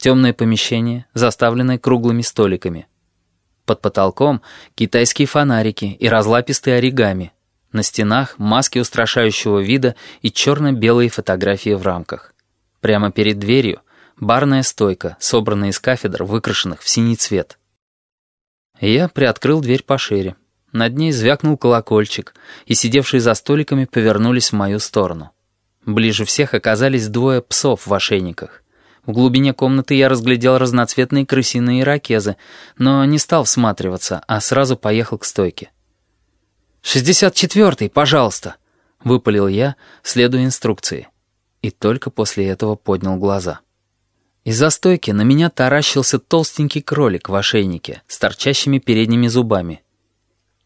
Темное помещение, заставленное круглыми столиками. Под потолком китайские фонарики и разлапистые оригами. На стенах маски устрашающего вида и черно-белые фотографии в рамках. Прямо перед дверью барная стойка, собранная из кафедр, выкрашенных в синий цвет. Я приоткрыл дверь пошире. Над ней звякнул колокольчик, и сидевшие за столиками повернулись в мою сторону. Ближе всех оказались двое псов в ошейниках. В глубине комнаты я разглядел разноцветные крысиные ирокезы, но не стал всматриваться, а сразу поехал к стойке. «Шестьдесят четвертый, пожалуйста!» — выпалил я, следуя инструкции. И только после этого поднял глаза. Из-за стойки на меня таращился толстенький кролик в ошейнике с торчащими передними зубами.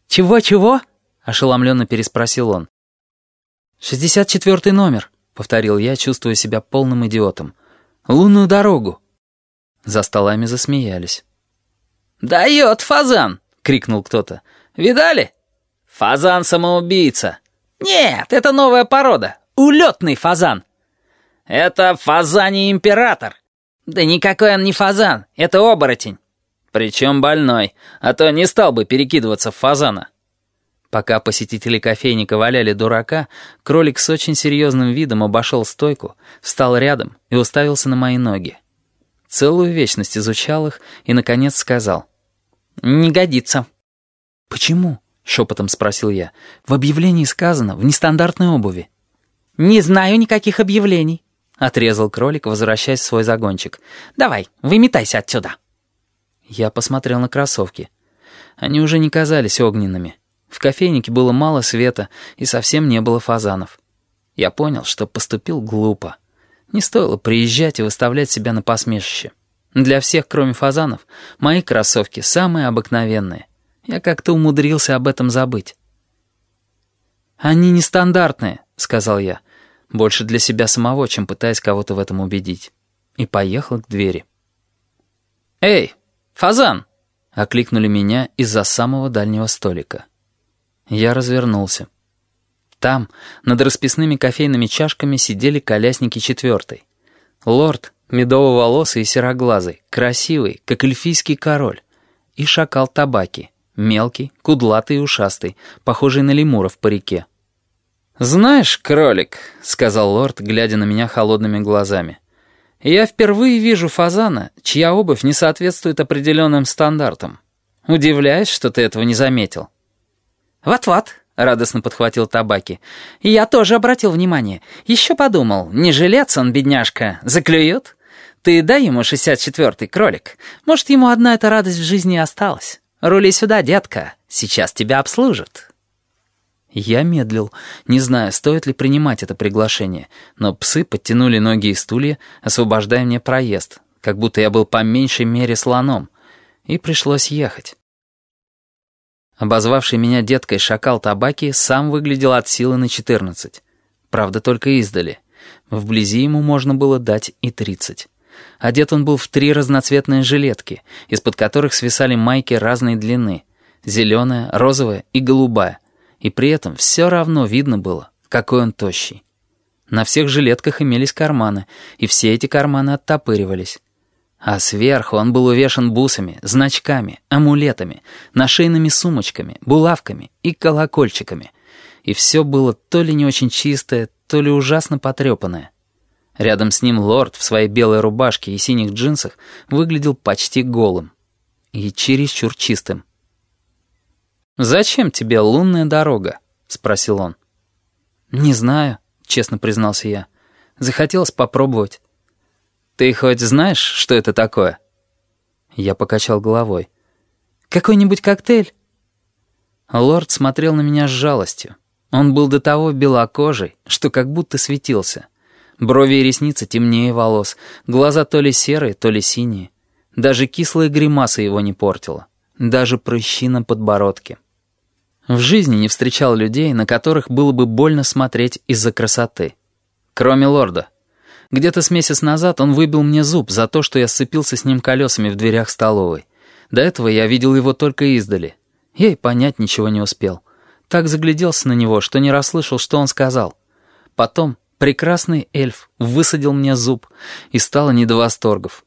«Чего-чего?» — ошеломленно переспросил он. «Шестьдесят четвертый номер», — повторил я, чувствуя себя полным идиотом. «Лунную дорогу». За столами засмеялись. «Дает фазан!» — крикнул кто-то. «Видали? Фазан-самоубийца!» «Нет, это новая порода. Улетный фазан!» «Это фазаний император!» «Да никакой он не фазан, это оборотень!» «Причем больной, а то не стал бы перекидываться в фазана!» Пока посетители кофейника валяли дурака, кролик с очень серьезным видом обошел стойку, встал рядом и уставился на мои ноги. Целую вечность изучал их и, наконец, сказал. «Не годится». «Почему?» — шепотом спросил я. «В объявлении сказано, в нестандартной обуви». «Не знаю никаких объявлений», — отрезал кролик, возвращаясь в свой загончик. «Давай, выметайся отсюда». Я посмотрел на кроссовки. Они уже не казались огненными. В кофейнике было мало света и совсем не было фазанов. Я понял, что поступил глупо. Не стоило приезжать и выставлять себя на посмешище. Для всех, кроме фазанов, мои кроссовки самые обыкновенные. Я как-то умудрился об этом забыть. «Они нестандартные», — сказал я. Больше для себя самого, чем пытаясь кого-то в этом убедить. И поехал к двери. «Эй, фазан!» — окликнули меня из-за самого дальнего столика. Я развернулся. Там, над расписными кофейными чашками, сидели колясники четвертой. Лорд, медово-волосый и сероглазый, красивый, как эльфийский король. И шакал табаки, мелкий, кудлатый и ушастый, похожий на лемура в парике. «Знаешь, кролик», — сказал лорд, глядя на меня холодными глазами, «я впервые вижу фазана, чья обувь не соответствует определенным стандартам. Удивляюсь, что ты этого не заметил». «Вот-вот», — радостно подхватил табаки. «Я тоже обратил внимание. Еще подумал, не жилец он, бедняжка, заклюет? Ты дай ему шестьдесят четвертый кролик. Может, ему одна эта радость в жизни осталась. Рули сюда, детка, сейчас тебя обслужат». Я медлил, не зная, стоит ли принимать это приглашение, но псы подтянули ноги и стулья, освобождая мне проезд, как будто я был по меньшей мере слоном, и пришлось ехать. Обозвавший меня деткой шакал табаки сам выглядел от силы на 14. Правда, только издали. Вблизи ему можно было дать и 30. Одет он был в три разноцветные жилетки, из-под которых свисали майки разной длины. Зеленая, розовая и голубая. И при этом все равно видно было, какой он тощий. На всех жилетках имелись карманы, и все эти карманы оттопыривались. А сверху он был увешан бусами, значками, амулетами, нашейными сумочками, булавками и колокольчиками. И все было то ли не очень чистое, то ли ужасно потрепанное. Рядом с ним лорд в своей белой рубашке и синих джинсах выглядел почти голым. И чересчур чистым. «Зачем тебе лунная дорога?» — спросил он. «Не знаю», — честно признался я. «Захотелось попробовать». «Ты хоть знаешь, что это такое?» Я покачал головой. «Какой-нибудь коктейль?» Лорд смотрел на меня с жалостью. Он был до того белокожий, что как будто светился. Брови и ресницы темнее волос, глаза то ли серые, то ли синие. Даже кислая гримаса его не портила. Даже прыщи на подбородке. В жизни не встречал людей, на которых было бы больно смотреть из-за красоты. Кроме лорда. Где-то с месяц назад он выбил мне зуб за то, что я сцепился с ним колесами в дверях столовой. До этого я видел его только издали. Я и понять ничего не успел. Так загляделся на него, что не расслышал, что он сказал. Потом прекрасный эльф высадил мне зуб, и стало не до восторгов.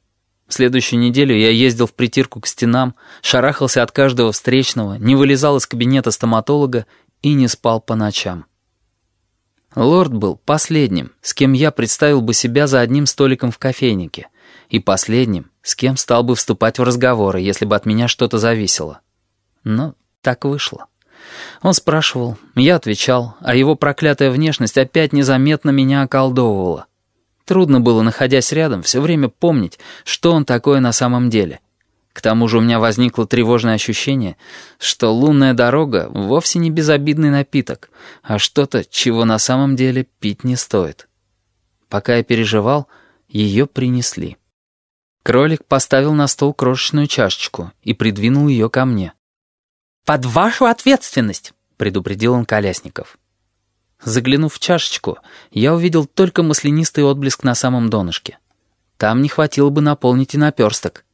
В следующую неделю я ездил в притирку к стенам, шарахался от каждого встречного, не вылезал из кабинета стоматолога и не спал по ночам. Лорд был последним, с кем я представил бы себя за одним столиком в кофейнике, и последним, с кем стал бы вступать в разговоры, если бы от меня что-то зависело. Но так вышло. Он спрашивал, я отвечал, а его проклятая внешность опять незаметно меня околдовывала. Трудно было, находясь рядом, все время помнить, что он такое на самом деле. К тому же у меня возникло тревожное ощущение, что лунная дорога вовсе не безобидный напиток, а что-то, чего на самом деле пить не стоит. Пока я переживал, ее принесли. Кролик поставил на стол крошечную чашечку и придвинул ее ко мне. «Под вашу ответственность!» — предупредил он Колясников. Заглянув в чашечку, я увидел только маслянистый отблеск на самом донышке. Там не хватило бы наполнить и наперсток.